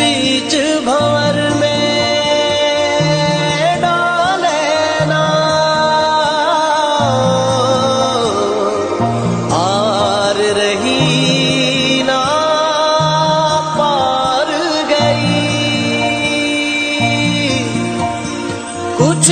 بیچ بھور میں ڈال آر رہی نا پار گئی۔ کچھ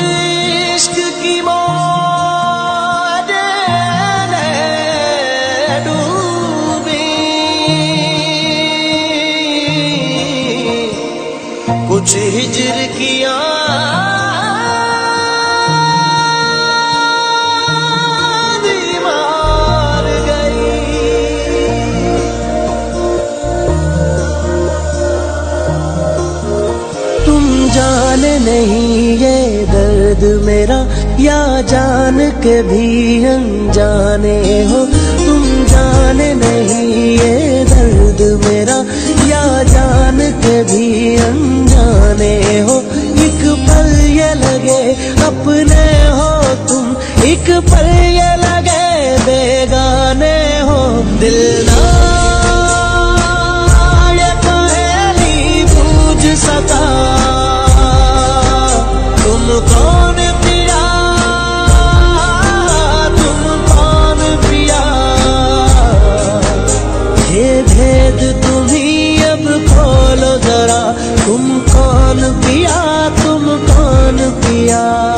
جان کے بھی انجانے ہو۔ تم جان نہیں، یہ درد میرا۔ یا جان کے بھی انجانے ہو۔ ایک پل یہ لگے، اپنے ہو تم۔ ایک پل یہ لگے، بیگانے ہو۔ دل نہ کھولو ذرا تم کون پیا تم کون پیا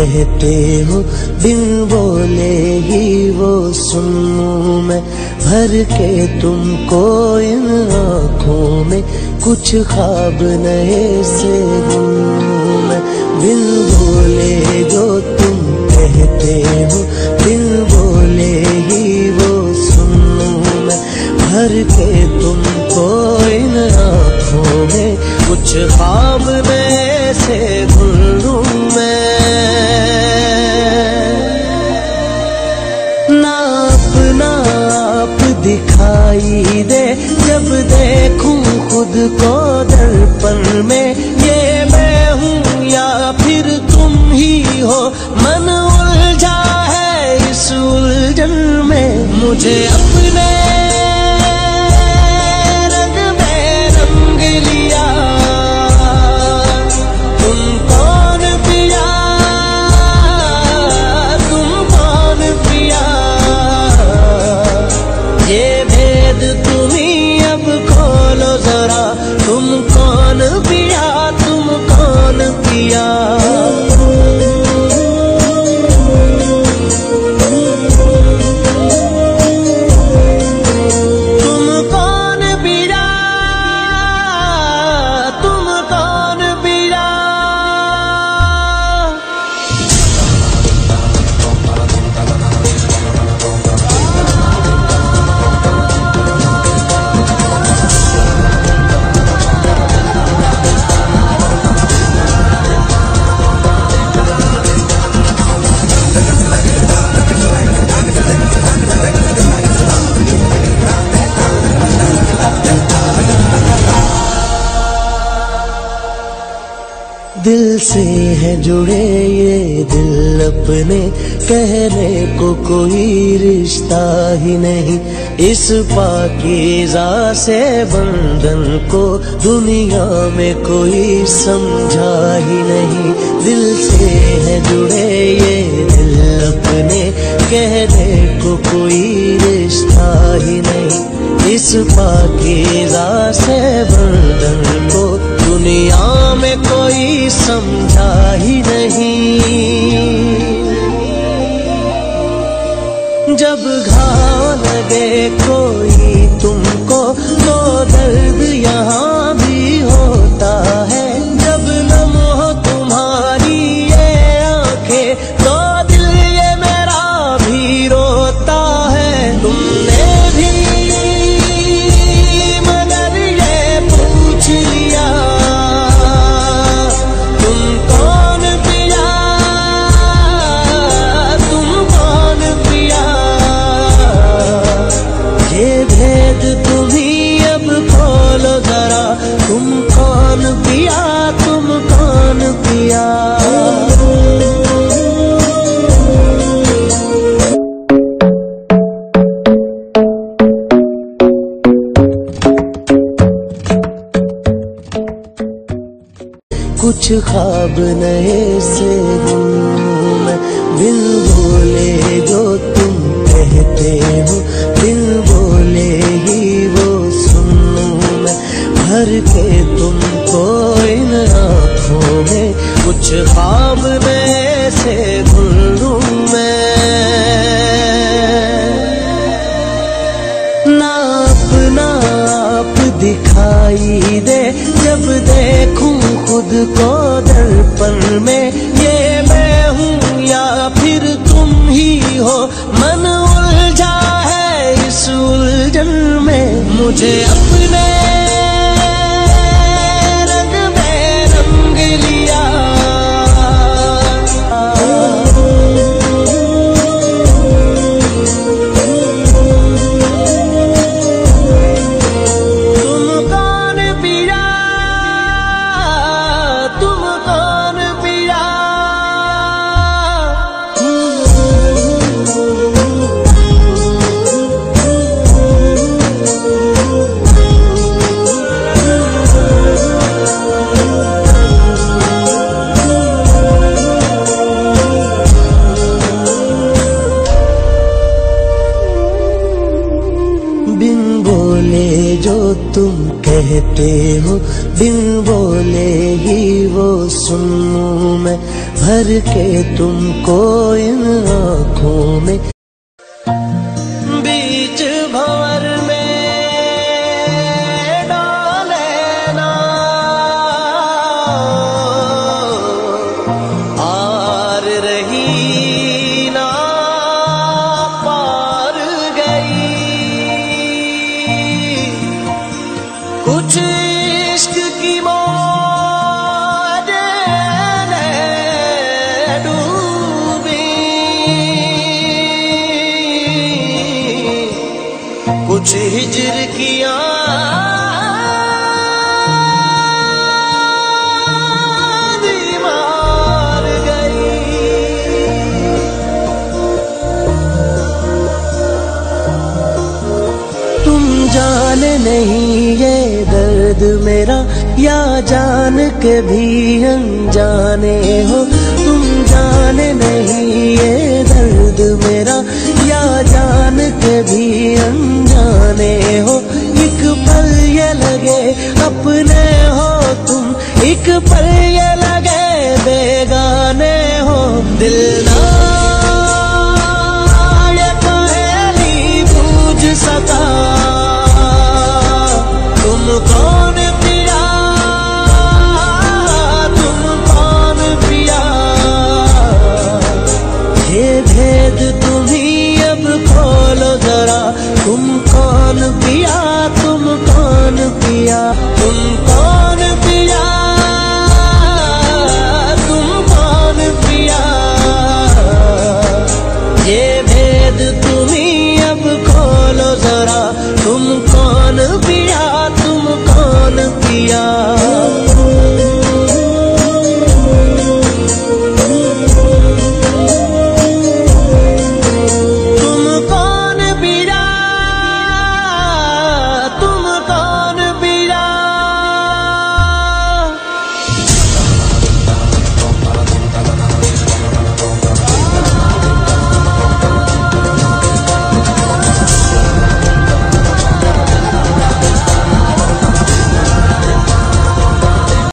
کہتے ہو بن بولے ہی وہ، سنوں میں بھر کے تم کو ان آنکھوں میں کچھ خواب نئے سے گنوں میں۔ بن بولے جو تم کہتے ہو بن بولے ہی وہ، سنوں میں بھر کے تم کو ان آنکھوں میں کچھ خواب میں سے گھروں دکھائی دے جب دیکھوں خود کو درپن میں، یہ میں ہوں یا پھر تم ہی ہو؟ من الجھا ہے اس الجھن میں، مجھے سے ہے جڑے یہ دل اپنے کہنے کو کوئی رشتہ ہی نہیں۔ اس پاکیزہ سے بندن کو دنیا میں کوئی سمجھا ہی نہیں۔ دل سے ہے جڑے یہ دل اپنے کہنے کو کوئی رشتہ ہی نہیں۔ اس پاکیزہ سے بندن کو دنیا میں کوئی سمجھا ہی نہیں۔ جب گھا لگے نئے سے ہوں میں دل بولے جو تم کہتے ہو، دل بولے ہی وہ سنوں بھر کے تم کو ان آنکھوں میں کچھ خواب میں سے گھلوں میں۔ نہ اپنا آپ دکھائی دے، جب دیکھوں خود کو درپن میں یہ میں ہوں یا پھر تم ہی ہو؟ من الجھا ہے اس الجھن میں مجھے اپنے جاتے ہو، دل بولے ہی وہ، سنوں میں بھر کے تم کو ان آنکھوں میں۔ ہجر کیا۔ جان نہیں، یہ درد میرا، یا جان کے بھی انجانے ہو۔ تم جان نہیں، یہ درد میرا جان کے بھی انجانے ہو۔ ایک پل یہ لگے، اپنے ہو تم۔ ایک پل یہ لگے، بیگانے ہو۔ دل پہلی بوجھ سکا تم کون پیا؟ تم کون پیا؟ یہ بھید بولو ذرا تم کون پیا تم کون پیا تم کون پیا تم کون پیا یہ بھید تمہیں اب کھولو ذرا تم کون پیا